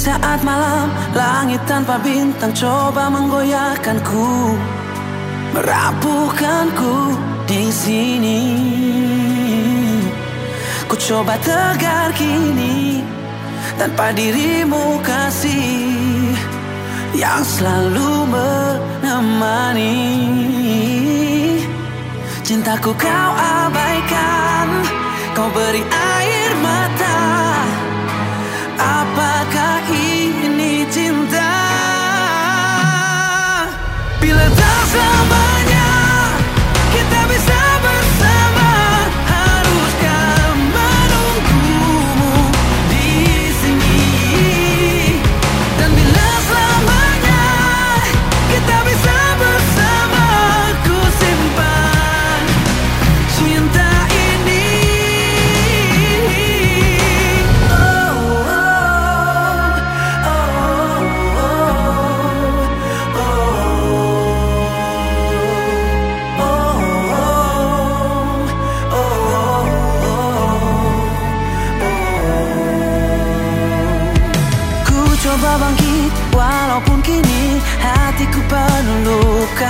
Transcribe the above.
Saat malam langit tanpa bintang coba menggoyahkanku Merapuhkanku di sini Ku coba tegar kini Tanpa dirimu kasih Yang selalu menemani. Cintaku kau abaikan Kau beri bangkit Walaupun kini hatiku penuh luka.